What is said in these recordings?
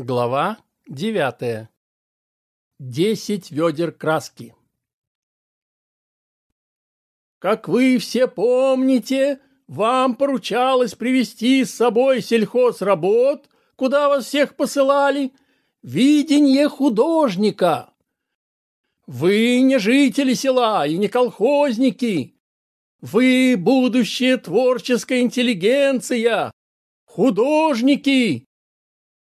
Глава девятая. Десять ведер краски. Как вы все помните, вам поручалось привести с собой сельхозработ, куда вас всех посылали, видение художника. Вы не жители села и не колхозники. Вы будущая творческая интеллигенция, художники,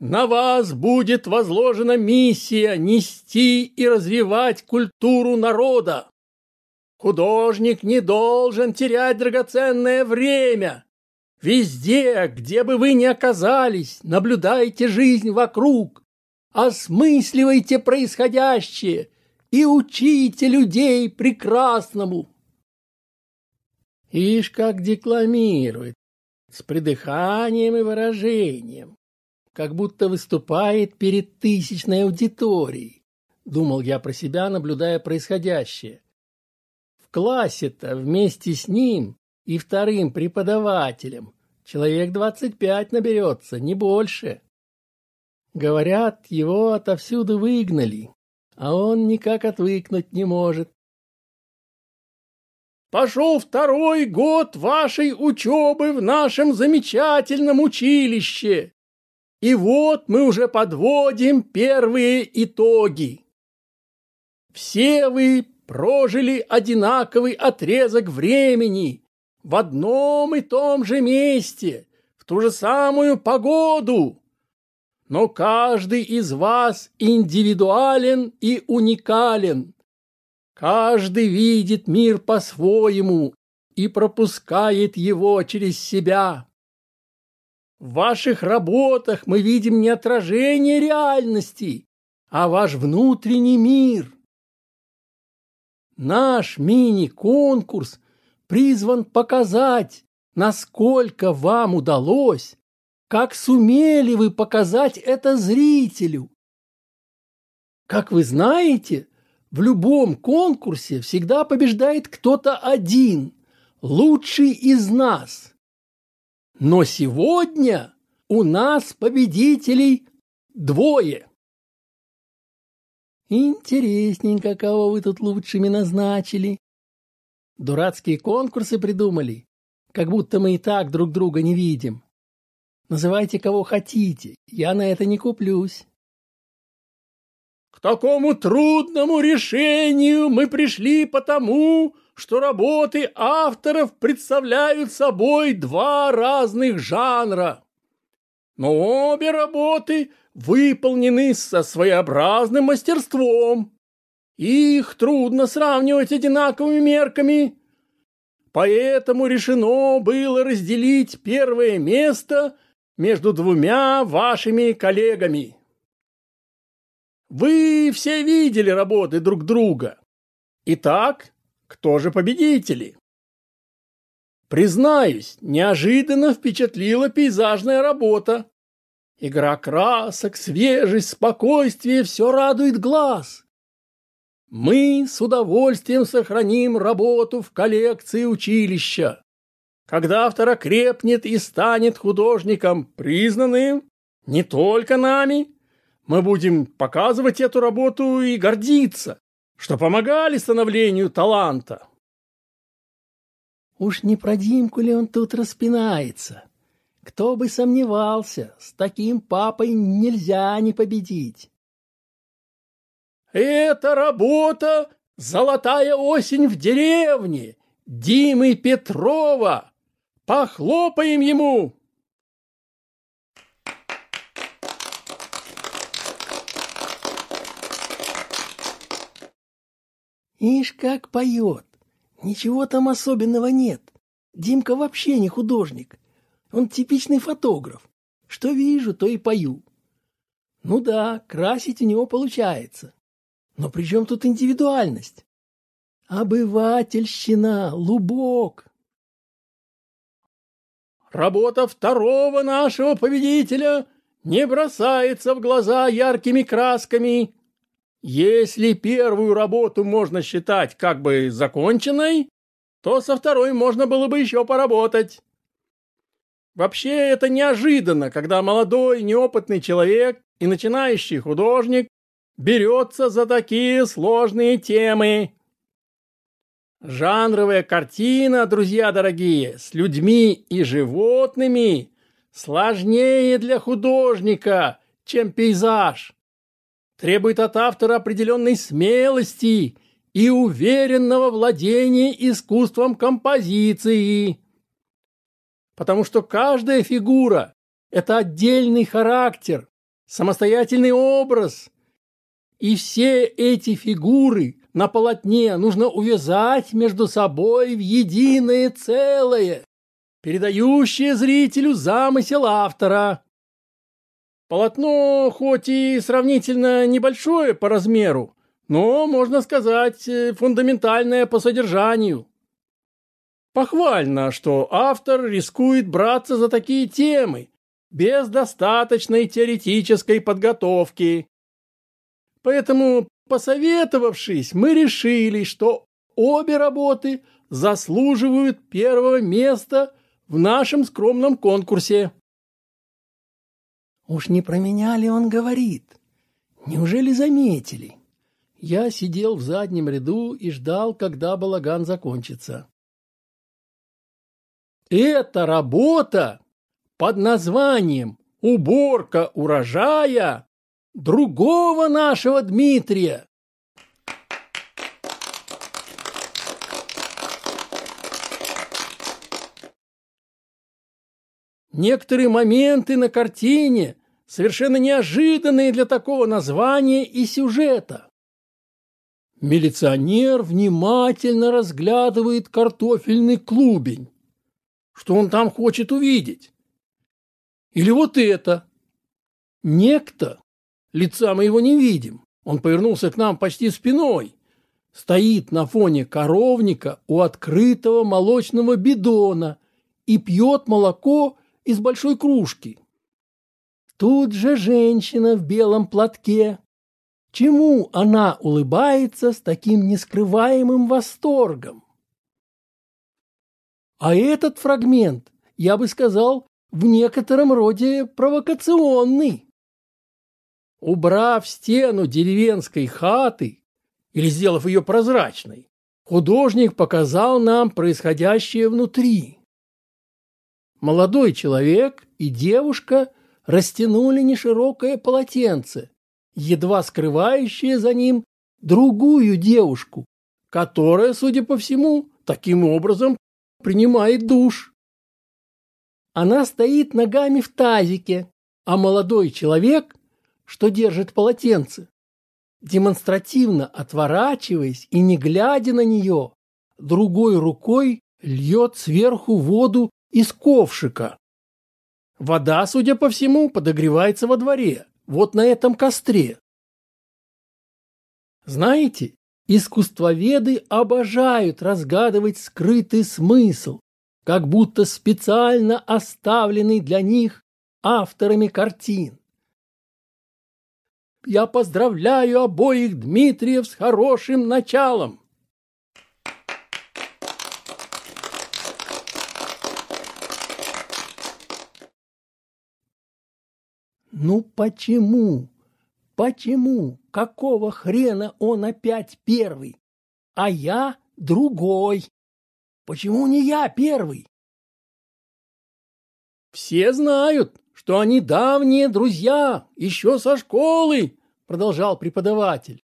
на вас будет возложена миссия нести и развивать культуру народа. Художник не должен терять драгоценное время. Везде, где бы вы ни оказались, наблюдайте жизнь вокруг, осмысливайте происходящее и учите людей прекрасному. Ишь, как декламирует, с придыханием и выражением как будто выступает перед тысячной аудиторией, думал я про себя, наблюдая происходящее. В классе-то вместе с ним и вторым преподавателем человек двадцать пять наберется, не больше. Говорят, его отовсюду выгнали, а он никак отвыкнуть не может. Пошел второй год вашей учебы в нашем замечательном училище, и вот мы уже подводим первые итоги. Все вы прожили одинаковый отрезок времени в одном и том же месте, в ту же самую погоду. Но каждый из вас индивидуален и уникален. Каждый видит мир по-своему и пропускает его через себя. В ваших работах мы видим не отражение реальности, а ваш внутренний мир. Наш мини-конкурс призван показать, насколько вам удалось, как сумели вы показать это зрителю. Как вы знаете, в любом конкурсе всегда побеждает кто-то один, лучший из нас. Но сегодня у нас победителей двое. Интересненько, кого вы тут лучшими назначили. Дурацкие конкурсы придумали, как будто мы и так друг друга не видим. Называйте кого хотите, я на это не куплюсь. К такому трудному решению мы пришли потому, что работы авторов представляют собой два разных жанра. Но обе работы выполнены со своеобразным мастерством. Их трудно сравнивать одинаковыми мерками. Поэтому решено было разделить первое место между двумя вашими коллегами. Вы все видели работы друг друга. Итак, кто же победители? Признаюсь, неожиданно впечатлила пейзажная работа. Игра красок, свежесть, спокойствие – все радует глаз. Мы с удовольствием сохраним работу в коллекции училища. Когда автор окрепнет и станет художником признанным, не только нами, мы будем показывать эту работу и гордиться что помогали становлению таланта. Уж не про Димку ли он тут распинается? Кто бы сомневался, с таким папой нельзя не победить. Это работа «Золотая осень в деревне» Димы Петрова. Похлопаем ему! Ишь, как поет! Ничего там особенного нет. Димка вообще не художник. Он типичный фотограф. Что вижу, то и пою. Ну да, красить у него получается. Но при чем тут индивидуальность? Обывательщина, лубок. Работа второго нашего победителя не бросается в глаза яркими красками, если первую работу можно считать как бы законченной, то со второй можно было бы еще поработать. Вообще это неожиданно, когда молодой, неопытный человек и начинающий художник берется за такие сложные темы. Жанровая картина, друзья дорогие, с людьми и животными сложнее для художника, чем пейзаж. Требует от автора определенной смелости и уверенного владения искусством композиции. Потому что каждая фигура – это отдельный характер, самостоятельный образ. И все эти фигуры на полотне нужно увязать между собой в единое целое, передающее зрителю замысел автора. Полотно хоть и сравнительно небольшое по размеру, но, можно сказать, фундаментальное по содержанию. Похвально, что автор рискует браться за такие темы, без достаточной теоретической подготовки. Поэтому, посоветовавшись, мы решили, что обе работы заслуживают первого места в нашем скромном конкурсе. Уж не про меня ли он говорит? Неужели заметили? Я сидел в заднем ряду и ждал, когда балаган закончится. Эта работа под названием «Уборка урожая» другого нашего Дмитрия. Некоторые моменты на картине совершенно неожиданные для такого названия и сюжета. Милиционер внимательно разглядывает картофельный клубень. Что он там хочет увидеть? Или вот это. Некто, лица мы его не видим, он повернулся к нам почти спиной, стоит на фоне коровника у открытого молочного бидона и пьет молоко из большой кружки. Тут же женщина в белом платке. Чему она улыбается с таким нескрываемым восторгом? А этот фрагмент, я бы сказал, в некотором роде провокационный. Убрав стену деревенской хаты или сделав ее прозрачной, художник показал нам происходящее внутри. Молодой человек и девушка растянули неширокое полотенце, едва скрывающее за ним другую девушку, которая, судя по всему, таким образом принимает душ. Она стоит ногами в тазике, а молодой человек, что держит полотенце, демонстративно отворачиваясь и не глядя на нее, другой рукой льет сверху воду из ковшика. Вода, судя по всему, подогревается во дворе, вот на этом костре. Знаете, искусствоведы обожают разгадывать скрытый смысл, как будто специально оставленный для них авторами картин. Я поздравляю обоих Дмитриев с хорошим началом. Ну почему? Почему? Какого хрена он опять первый, а я другой? Почему не я первый? Все знают, что они давние друзья, еще со школы, продолжал преподаватель.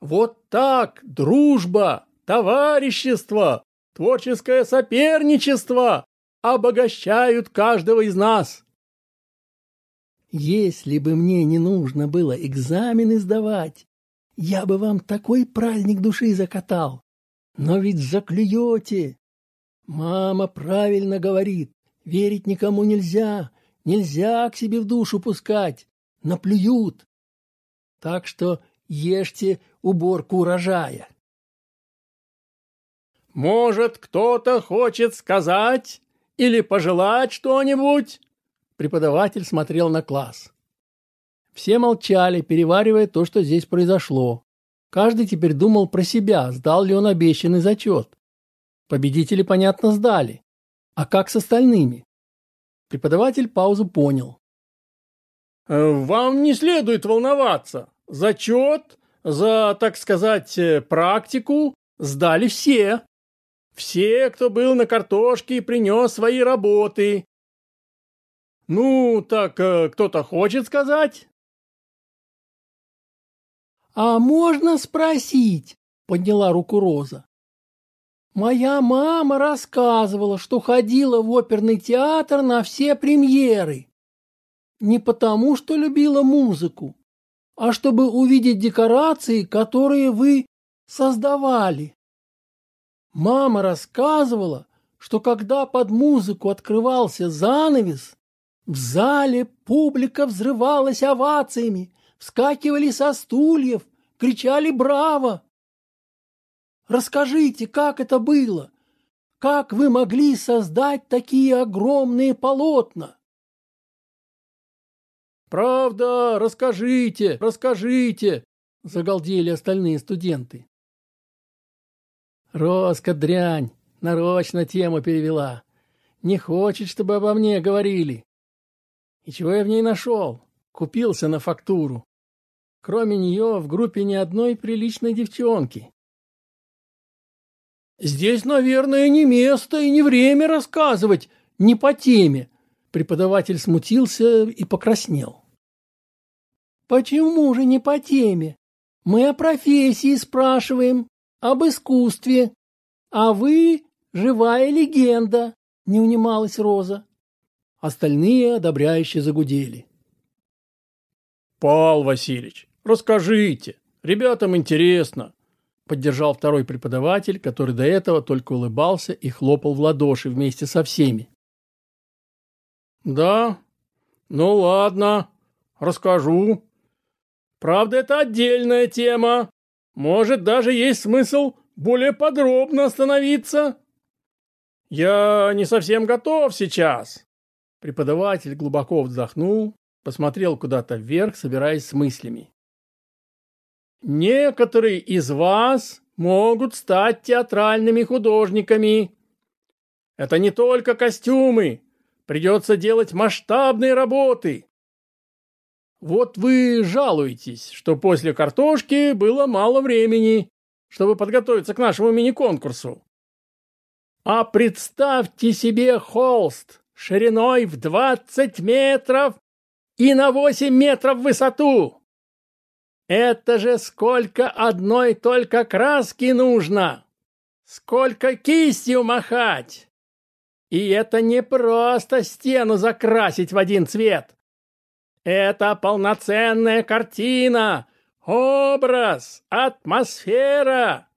Вот так дружба, товарищество, творческое соперничество обогащают каждого из нас. Если бы мне не нужно было экзамены сдавать, я бы вам такой праздник души закатал. Но ведь заклюете, Мама правильно говорит. Верить никому нельзя. Нельзя к себе в душу пускать. Наплюют. Так что ешьте уборку урожая. Может, кто-то хочет сказать или пожелать что-нибудь? Преподаватель смотрел на класс. Все молчали, переваривая то, что здесь произошло. Каждый теперь думал про себя, сдал ли он обещанный зачет. Победители, понятно, сдали. А как с остальными? Преподаватель паузу понял. Э, вам не следует волноваться. Зачет за, так сказать, э, практику сдали все. Все, кто был на картошке и принес свои работы. Ну, так э, кто-то хочет сказать? А можно спросить? Подняла руку Роза. Моя мама рассказывала, что ходила в оперный театр на все премьеры. Не потому, что любила музыку, а чтобы увидеть декорации, которые вы создавали. Мама рассказывала, что когда под музыку открывался занавес, в зале публика взрывалась овациями, вскакивали со стульев, кричали «Браво!». Расскажите, как это было? Как вы могли создать такие огромные полотна? Правда, расскажите, расскажите, загалдели остальные студенты. Роска дрянь, нарочно тему перевела. Не хочет, чтобы обо мне говорили. И чего я в ней нашел? Купился на фактуру. Кроме нее в группе ни одной приличной девчонки. Здесь, наверное, не место и не время рассказывать не по теме. Преподаватель смутился и покраснел. Почему же не по теме? Мы о профессии спрашиваем, об искусстве. А вы живая легенда, не унималась Роза. Остальные одобряюще загудели. Пал Васильевич, расскажите, ребятам интересно. Поддержал второй преподаватель, который до этого только улыбался и хлопал в ладоши вместе со всеми. Да, ну ладно, расскажу. Правда, это отдельная тема. Может, даже есть смысл более подробно остановиться. Я не совсем готов сейчас. Преподаватель глубоко вздохнул, посмотрел куда-то вверх, собираясь с мыслями. Некоторые из вас могут стать театральными художниками. Это не только костюмы. Придется делать масштабные работы. Вот вы жалуетесь, что после картошки было мало времени, чтобы подготовиться к нашему мини-конкурсу. А представьте себе холст шириной в 20 метров и на 8 метров в высоту. Это же сколько одной только краски нужно! Сколько кистью махать! И это не просто стену закрасить в один цвет. Это полноценная картина, образ, атмосфера.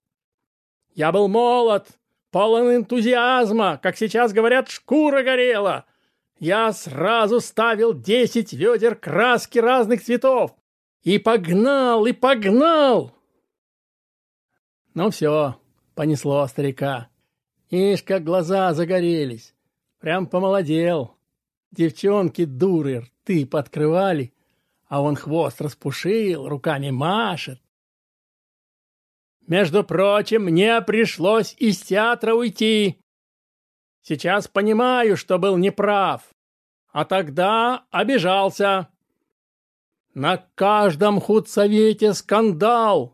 Я был молод, полон энтузиазма, как сейчас говорят, шкура горела. Я сразу ставил десять ведер краски разных цветов. И погнал, и погнал. Ну все, понесло старика. Ишь, как глаза загорелись. Прям помолодел. Девчонки дуры рты подкрывали, а он хвост распушил, руками машет. Между прочим, мне пришлось из театра уйти. Сейчас понимаю, что был неправ, а тогда обижался. На каждом худсовете скандал.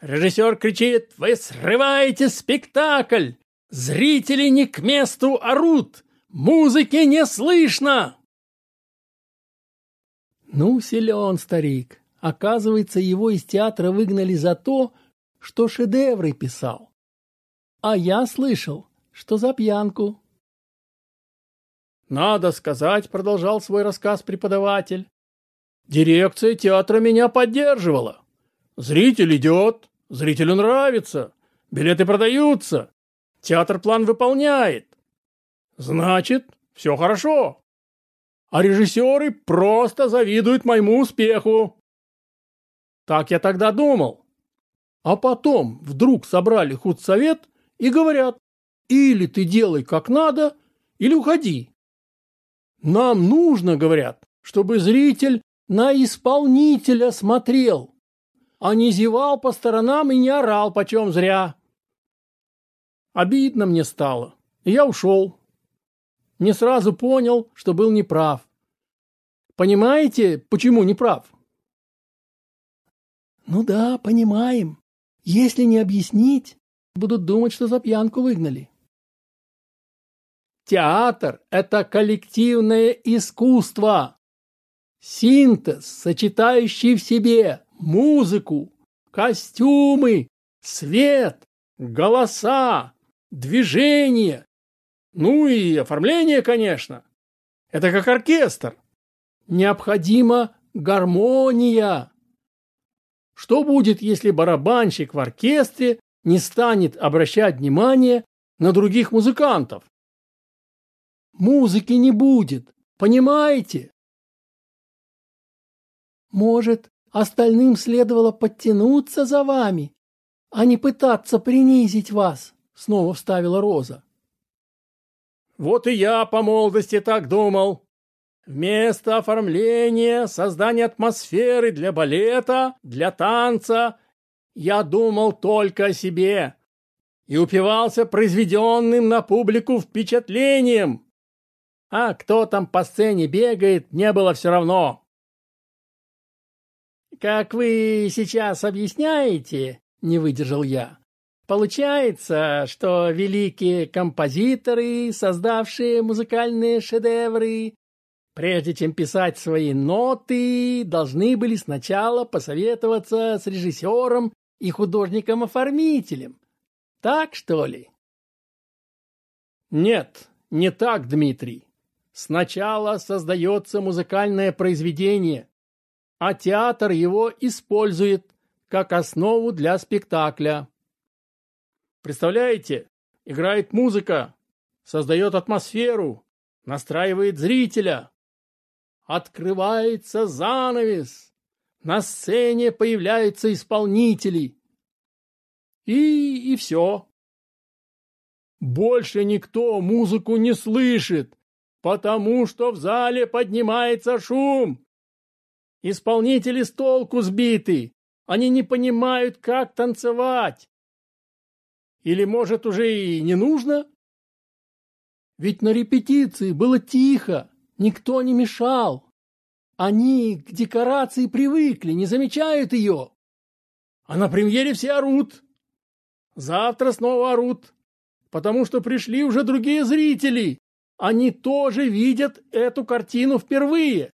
Режиссер кричит «Вы срываете спектакль! Зрители не к месту орут! Музыки не слышно!» Ну, силен старик. Оказывается, его из театра выгнали за то, что шедевры писал. А я слышал, что за пьянку. Надо сказать, продолжал свой рассказ преподаватель, Дирекция театра меня поддерживала. Зритель идет, зрителю нравится, билеты продаются, театр план выполняет. Значит, все хорошо. А режиссеры просто завидуют моему успеху. Так я тогда думал. А потом вдруг собрали худсовет и говорят, или ты делай как надо, или уходи. Нам нужно, говорят, чтобы зритель на исполнителя смотрел, а не зевал по сторонам и не орал почем зря. Обидно мне стало, и я ушел. Не сразу понял, что был неправ. Понимаете, почему не прав? Ну да, понимаем. Если не объяснить, будут думать, что за пьянку выгнали. Театр – это коллективное искусство. Синтез, сочетающий в себе музыку, костюмы, свет, голоса, движение, ну и оформление, конечно. Это как оркестр. Необходима гармония. Что будет, если барабанщик в оркестре не станет обращать внимание на других музыкантов? Музыки не будет, понимаете? Может, остальным следовало подтянуться за вами, а не пытаться принизить вас, снова вставила Роза. Вот и я по молодости так думал. Вместо оформления, создания атмосферы для балета, для танца, я думал только о себе и упивался произведенным на публику впечатлением. А кто там по сцене бегает, не было все равно. «Как вы сейчас объясняете, — не выдержал я, — получается, что великие композиторы, создавшие музыкальные шедевры, прежде чем писать свои ноты, должны были сначала посоветоваться с режиссером и художником-оформителем. Так, что ли? Нет, не так, Дмитрий. Сначала создается музыкальное произведение, а театр его использует как основу для спектакля. Представляете, играет музыка, создает атмосферу, настраивает зрителя. Открывается занавес, на сцене появляются исполнители. И, и все. Больше никто музыку не слышит, потому что в зале поднимается шум. Исполнители с толку сбиты, они не понимают, как танцевать. Или, может, уже и не нужно? Ведь на репетиции было тихо, никто не мешал. Они к декорации привыкли, не замечают ее. А на премьере все орут. Завтра снова орут, потому что пришли уже другие зрители. Они тоже видят эту картину впервые.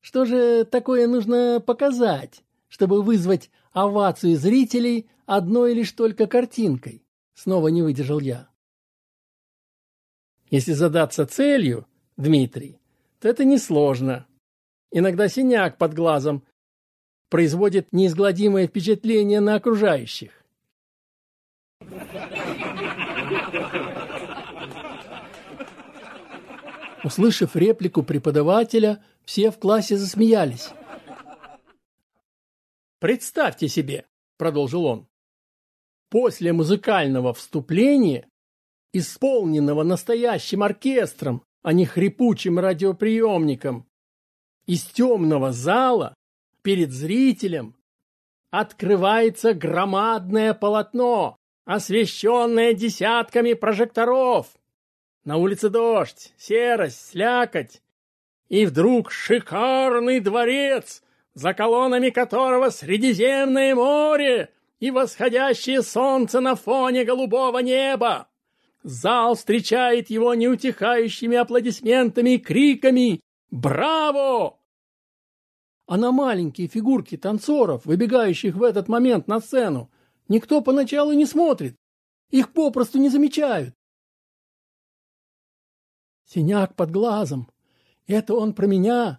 Что же такое нужно показать, чтобы вызвать овацию зрителей одной лишь только картинкой? Снова не выдержал я. Если задаться целью, Дмитрий, это несложно. Иногда синяк под глазом производит неизгладимое впечатление на окружающих. Услышав реплику преподавателя, все в классе засмеялись. «Представьте себе», — продолжил он, — «после музыкального вступления, исполненного настоящим оркестром, а не хрипучим радиоприемником, из темного зала перед зрителем открывается громадное полотно, освещенное десятками прожекторов. На улице дождь, серость, слякоть. И вдруг шикарный дворец, за колоннами которого Средиземное море и восходящее солнце на фоне голубого неба. Зал встречает его неутихающими аплодисментами и криками «Браво!». А на маленькие фигурки танцоров, выбегающих в этот момент на сцену, никто поначалу не смотрит. Их попросту не замечают. Синяк под глазом. Это он про меня.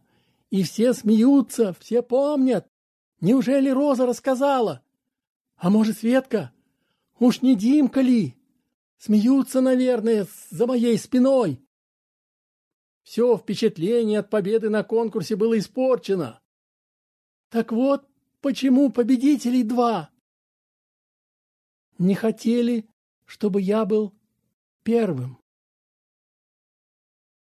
И все смеются, все помнят. Неужели Роза рассказала? А может, Светка? Уж не Димка ли? Смеются, наверное, за моей спиной. Все впечатление от победы на конкурсе было испорчено. Так вот, почему победителей два? Не хотели, чтобы я был первым.